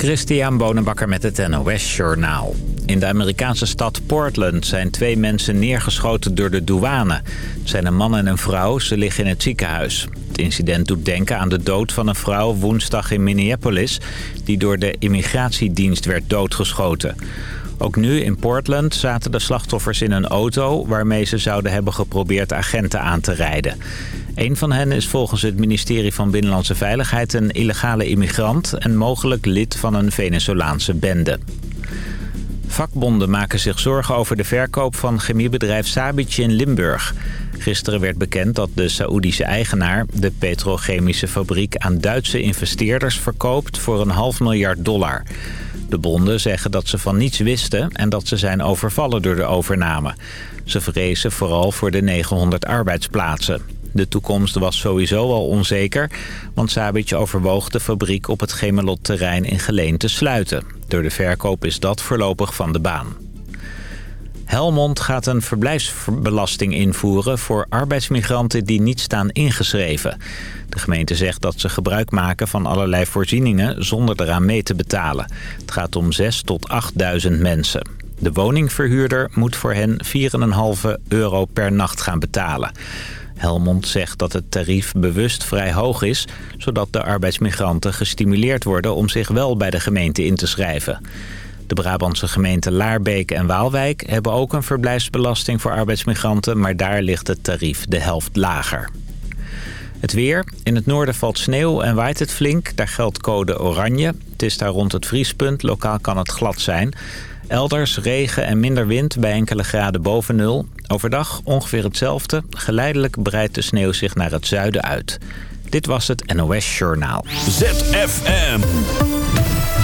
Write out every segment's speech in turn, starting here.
Christian Bonenbakker met het NOS Journaal. In de Amerikaanse stad Portland zijn twee mensen neergeschoten door de douane. Het zijn een man en een vrouw, ze liggen in het ziekenhuis. Het incident doet denken aan de dood van een vrouw woensdag in Minneapolis... die door de immigratiedienst werd doodgeschoten. Ook nu in Portland zaten de slachtoffers in een auto... waarmee ze zouden hebben geprobeerd agenten aan te rijden. Een van hen is volgens het ministerie van Binnenlandse Veiligheid... een illegale immigrant en mogelijk lid van een Venezolaanse bende. Vakbonden maken zich zorgen over de verkoop van chemiebedrijf Sabic in Limburg. Gisteren werd bekend dat de Saoedische eigenaar de petrochemische fabriek aan Duitse investeerders verkoopt voor een half miljard dollar. De bonden zeggen dat ze van niets wisten en dat ze zijn overvallen door de overname. Ze vrezen vooral voor de 900 arbeidsplaatsen. De toekomst was sowieso al onzeker, want Sabic overwoog de fabriek op het Gemelot-terrein in Geleen te sluiten. Door de verkoop is dat voorlopig van de baan. Helmond gaat een verblijfsbelasting invoeren voor arbeidsmigranten die niet staan ingeschreven. De gemeente zegt dat ze gebruik maken van allerlei voorzieningen zonder eraan mee te betalen. Het gaat om 6 tot 8.000 mensen. De woningverhuurder moet voor hen 4,5 euro per nacht gaan betalen. Helmond zegt dat het tarief bewust vrij hoog is... zodat de arbeidsmigranten gestimuleerd worden om zich wel bij de gemeente in te schrijven. De Brabantse gemeenten Laarbeek en Waalwijk hebben ook een verblijfsbelasting voor arbeidsmigranten... maar daar ligt het tarief de helft lager. Het weer. In het noorden valt sneeuw en waait het flink. Daar geldt code oranje. Het is daar rond het vriespunt. Lokaal kan het glad zijn. Elders regen en minder wind bij enkele graden boven nul. Overdag ongeveer hetzelfde. Geleidelijk breidt de sneeuw zich naar het zuiden uit. Dit was het NOS Journaal. ZFM.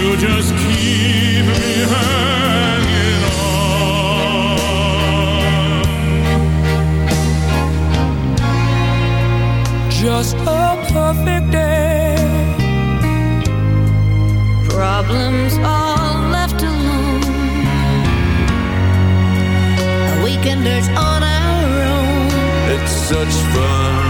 You just keep me hanging just a perfect day. Problems all left alone. Weekenders on our own. It's such fun.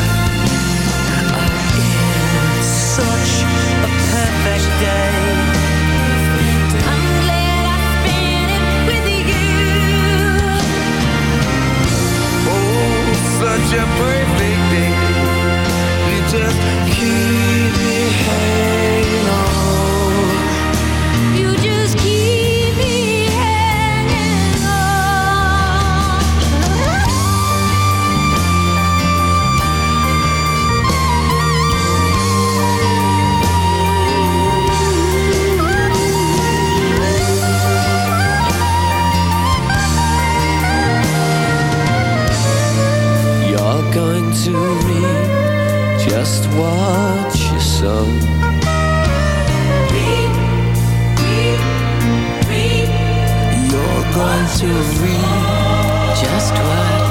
Such to me just what you sow. Reap, reap, reap. You're going to reap just what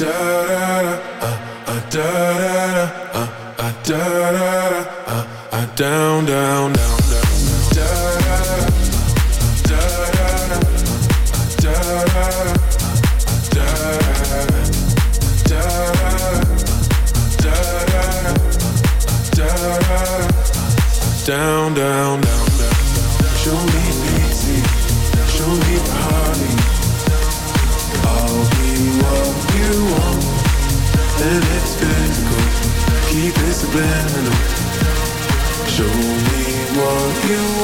Uh, uh, uh, down, down, down.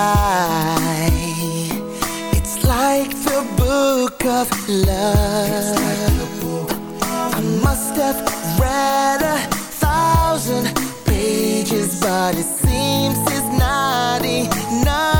sky It's like the book of love. I must have read a thousand pages But it seems it's not enough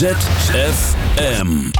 ZFM.